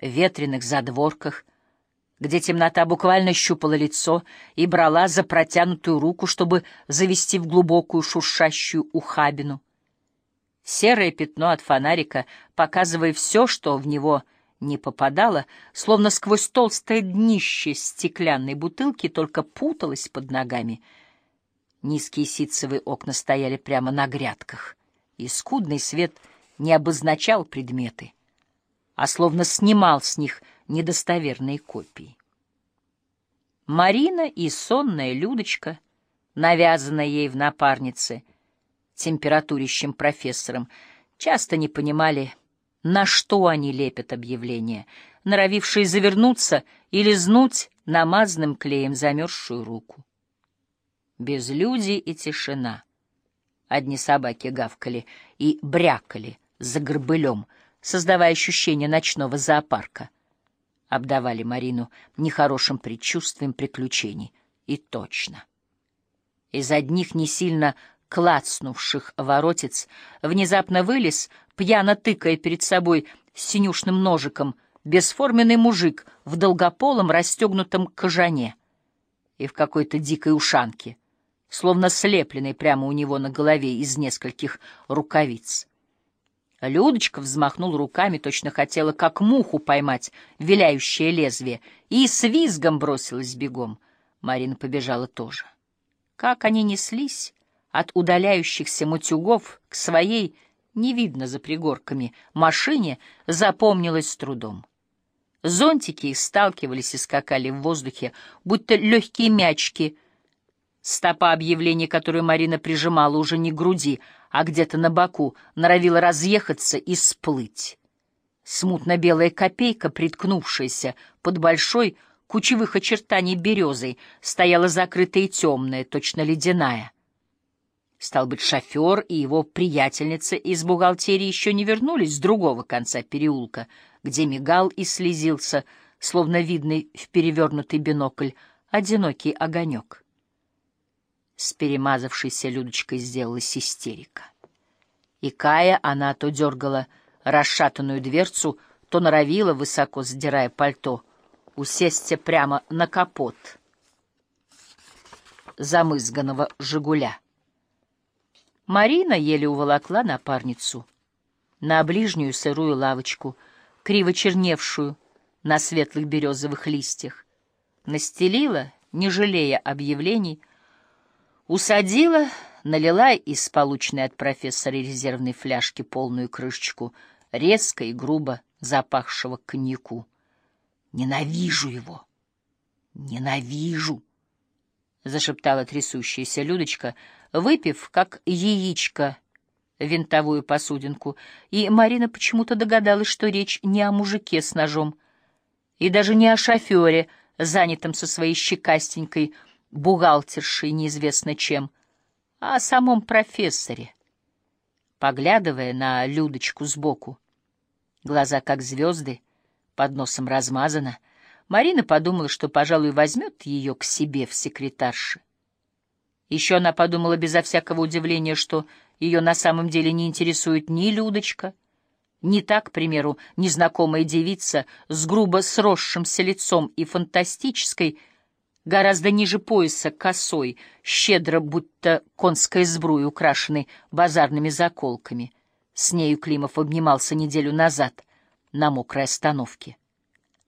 ветреных задворках, где темнота буквально щупала лицо и брала за протянутую руку, чтобы завести в глубокую шуршащую ухабину. Серое пятно от фонарика, показывая все, что в него не попадало, словно сквозь толстое днище стеклянной бутылки, только путалось под ногами. Низкие ситцевые окна стояли прямо на грядках, и скудный свет не обозначал предметы, а словно снимал с них недостоверные копии. Марина и сонная Людочка, навязанная ей в напарнице, температурищим профессором, часто не понимали, на что они лепят объявления, норовившие завернуться и лизнуть намазанным клеем замерзшую руку. Безлюдие и тишина. Одни собаки гавкали и брякали за горбылем, создавая ощущение ночного зоопарка. Обдавали Марину нехорошим предчувствием приключений. И точно. Из одних не сильно клацнувших воротец внезапно вылез, пьяно тыкая перед собой синюшным ножиком, бесформенный мужик в долгополом расстегнутом кожане и в какой-то дикой ушанке, словно слепленной прямо у него на голове из нескольких рукавиц. Людочка взмахнул руками, точно хотела как муху поймать виляющее лезвие, и с визгом бросилась бегом. Марина побежала тоже. Как они неслись от удаляющихся матюгов к своей, не видно за пригорками, машине, запомнилось с трудом. Зонтики сталкивались и скакали в воздухе, будто легкие мячики. Стопа объявления, которую Марина прижимала уже не к груди, а где-то на боку, норовила разъехаться и сплыть. Смутно-белая копейка, приткнувшаяся под большой, кучевых очертаний березой, стояла закрытая и темная, точно ледяная. Стал быть, шофер и его приятельница из бухгалтерии еще не вернулись с другого конца переулка, где мигал и слезился, словно видный в перевернутый бинокль, одинокий огонек. С перемазавшейся Людочкой сделалась истерика. И Кая она то дергала расшатанную дверцу, то норовила, высоко задирая пальто, усесться прямо на капот замызганного «Жигуля». Марина еле уволокла напарницу на ближнюю сырую лавочку, криво черневшую на светлых березовых листьях, настелила, не жалея объявлений, усадила, налила из полученной от профессора резервной фляжки полную крышечку резко и грубо запахшего коньяку. «Ненавижу его! Ненавижу!» — зашептала трясущаяся Людочка — выпив, как яичко, винтовую посудинку, и Марина почему-то догадалась, что речь не о мужике с ножом, и даже не о шофере, занятом со своей щекастенькой бухгалтершей неизвестно чем, а о самом профессоре. Поглядывая на Людочку сбоку, глаза как звезды, под носом размазано, Марина подумала, что, пожалуй, возьмет ее к себе в секретарши. Еще она подумала безо всякого удивления, что ее на самом деле не интересует ни Людочка, ни так, к примеру, незнакомая девица с грубо сросшимся лицом и фантастической, гораздо ниже пояса, косой, щедро, будто конской сбруей, украшенной базарными заколками. С нею Климов обнимался неделю назад на мокрой остановке.